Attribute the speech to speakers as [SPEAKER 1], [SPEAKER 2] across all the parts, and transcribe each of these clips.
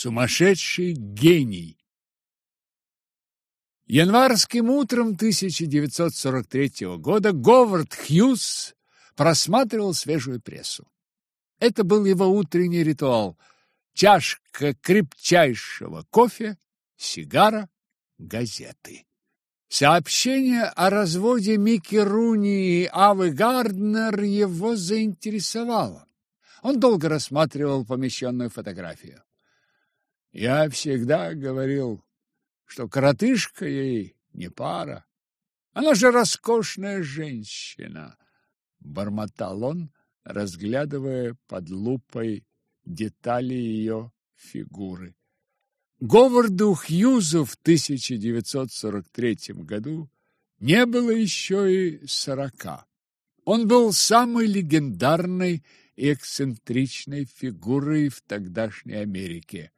[SPEAKER 1] Сумасшедший гений. Январским утром 1943 года Говард Хьюз просматривал свежую прессу. Это был его утренний ритуал. Чашка крепчайшего кофе, сигара, газеты. Сообщение о разводе Микки Руни и Авы Гарднер его заинтересовало. Он долго рассматривал помещенную фотографию. Я всегда говорил, что коротышка ей не пара. Она же роскошная женщина, бормотал он, разглядывая под лупой детали ее фигуры. Говарду Хьюзу в 1943 году не было еще и сорока. Он был самой легендарной и эксцентричной фигурой в тогдашней Америке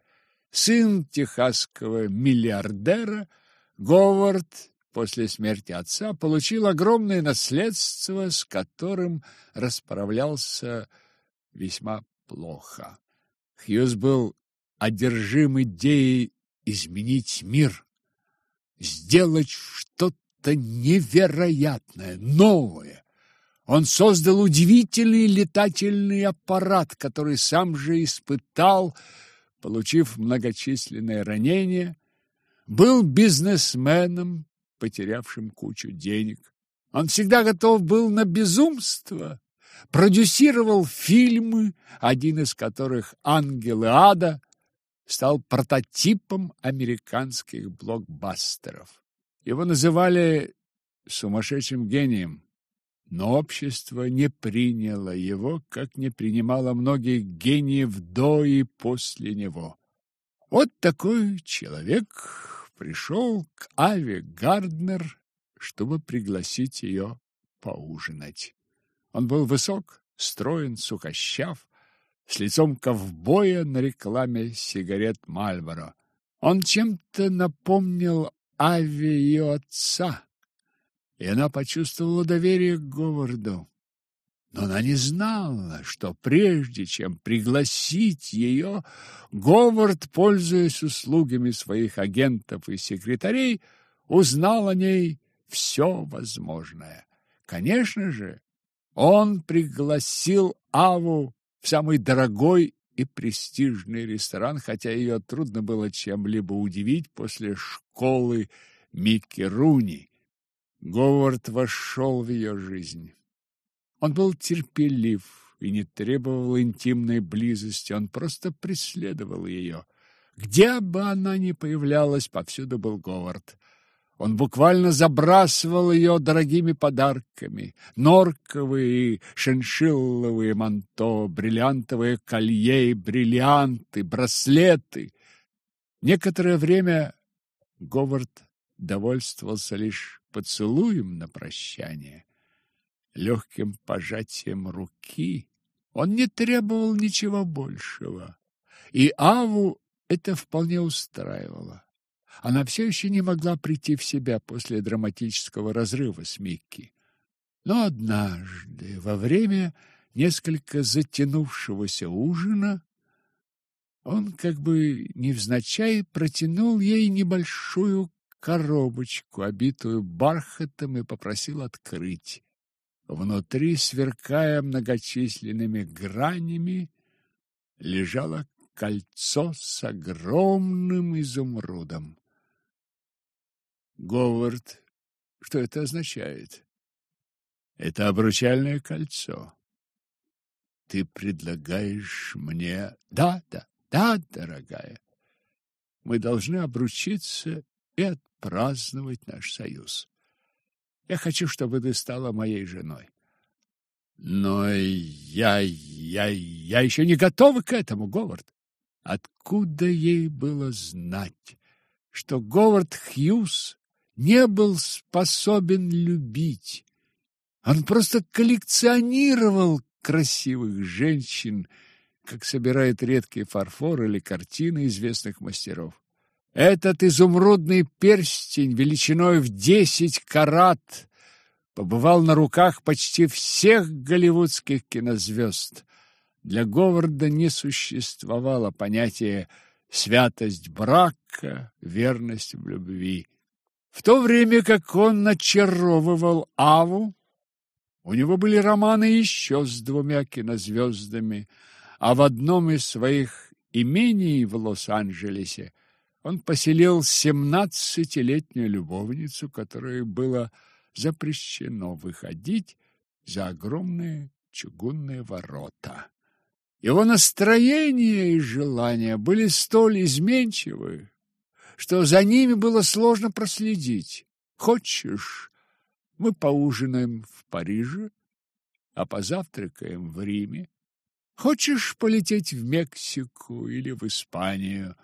[SPEAKER 1] сын техасского миллиардера, Говард после смерти отца получил огромное наследство, с которым расправлялся весьма плохо. Хьюз был одержим идеей изменить мир, сделать что-то невероятное, новое. Он создал удивительный летательный аппарат, который сам же испытал, получив многочисленные ранения, был бизнесменом, потерявшим кучу денег. Он всегда готов был на безумство, продюсировал фильмы, один из которых «Ангелы ада» стал прототипом американских блокбастеров. Его называли сумасшедшим гением. Но общество не приняло его, как не принимало многих гениев до и после него. Вот такой человек пришел к Аве Гарднер, чтобы пригласить ее поужинать. Он был высок, строен, сухощав, с лицом ковбоя на рекламе сигарет Мальборо. Он чем-то напомнил Аве ее отца, и она почувствовала доверие к Говарду. Но она не знала, что прежде чем пригласить ее, Говард, пользуясь услугами своих агентов и секретарей, узнал о ней все возможное. Конечно же, он пригласил Аву в самый дорогой и престижный ресторан, хотя ее трудно было чем-либо удивить после школы Микки Руни. Говард вошел в ее жизнь. Он был терпелив и не требовал интимной близости, он просто преследовал ее. Где бы она ни появлялась, повсюду был Говард. Он буквально забрасывал ее дорогими подарками. Норковые шиншилловые манто, бриллиантовые колье бриллианты, браслеты. Некоторое время Говард довольствовался лишь поцелуем на прощание, легким пожатием руки. Он не требовал ничего большего, и Аву это вполне устраивало. Она все еще не могла прийти в себя после драматического разрыва с Микки. Но однажды, во время несколько затянувшегося ужина, он как бы невзначай протянул ей небольшую коробочку, обитую бархатом, и попросил открыть. Внутри, сверкая многочисленными гранями, лежало кольцо с огромным изумрудом. Говард, что это означает? Это обручальное кольцо. Ты предлагаешь мне... Да, да, да, дорогая. Мы должны обручиться и праздновать наш союз. Я хочу, чтобы ты стала моей женой. Но я, я, я еще не готова к этому, Говард. Откуда ей было знать, что Говард Хьюз не был способен любить? Он просто коллекционировал красивых женщин, как собирает редкий фарфор или картины известных мастеров. Этот изумрудный перстень величиной в десять карат побывал на руках почти всех голливудских кинозвезд. Для Говарда не существовало понятия святость брака, верность в любви. В то время как он начаровывал Аву, у него были романы еще с двумя кинозвездами, а в одном из своих имений в Лос-Анджелесе он поселил семнадцатилетнюю любовницу, которой было запрещено выходить за огромные чугунные ворота. Его настроение и желания были столь изменчивы, что за ними было сложно проследить. Хочешь, мы поужинаем в Париже, а позавтракаем в Риме? Хочешь полететь в Мексику или в Испанию,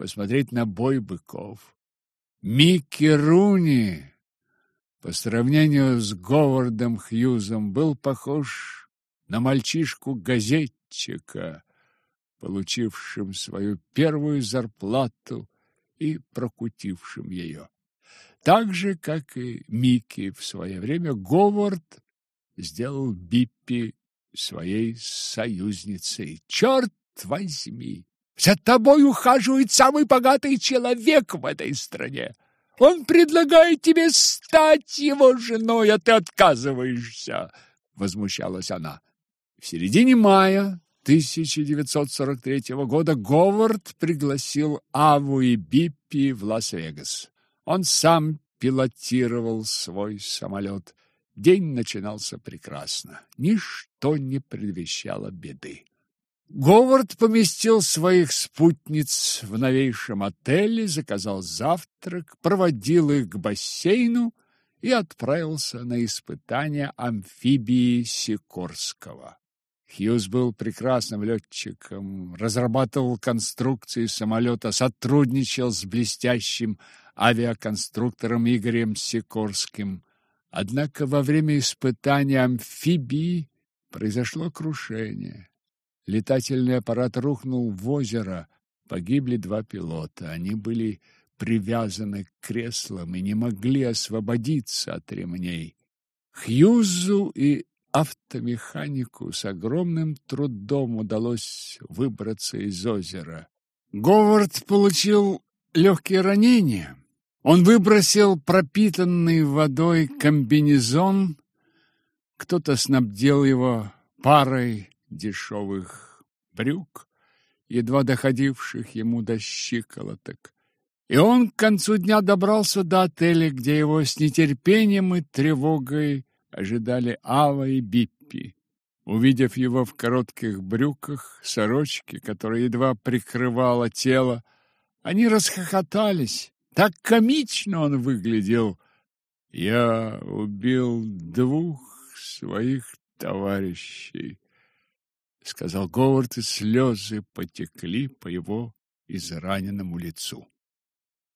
[SPEAKER 1] посмотреть на бой быков? Микки Руни по сравнению с Говардом Хьюзом был похож на мальчишку-газетчика, получившим свою первую зарплату и прокутившим ее. Так же, как и Микки в свое время, Говард сделал Биппи своей союзницей. Черт возьми! За тобой ухаживает самый богатый человек в этой стране. Он предлагает тебе стать его женой, а ты отказываешься, возмущалась она. В середине мая 1943 года Говард пригласил Аву и Биппи в Лас-Вегас. Он сам пилотировал свой самолет. День начинался прекрасно. Ничто не предвещало беды. Говард поместил своих спутниц в новейшем отеле, заказал завтрак, проводил их к бассейну и отправился на испытание амфибии Сикорского. Хьюз был прекрасным летчиком, разрабатывал конструкции самолета, сотрудничал с блестящим авиаконструктором Игорем Сикорским. Однако во время испытания амфибии произошло крушение. Летательный аппарат рухнул в озеро, погибли два пилота. Они были привязаны к креслам и не могли освободиться от ремней. Хьюзу и автомеханику с огромным трудом удалось выбраться из озера. Говард получил легкие ранения. Он выбросил пропитанный водой комбинезон. Кто-то снабдил его парой дешевых брюк, едва доходивших ему до щиколоток. И он к концу дня добрался до отеля, где его с нетерпением и тревогой ожидали Ава и Биппи. Увидев его в коротких брюках, сорочке, которая едва прикрывала тело, они расхохотались. Так комично он выглядел. Я убил двух своих товарищей, сказал Говард, и слезы потекли по его израненному лицу.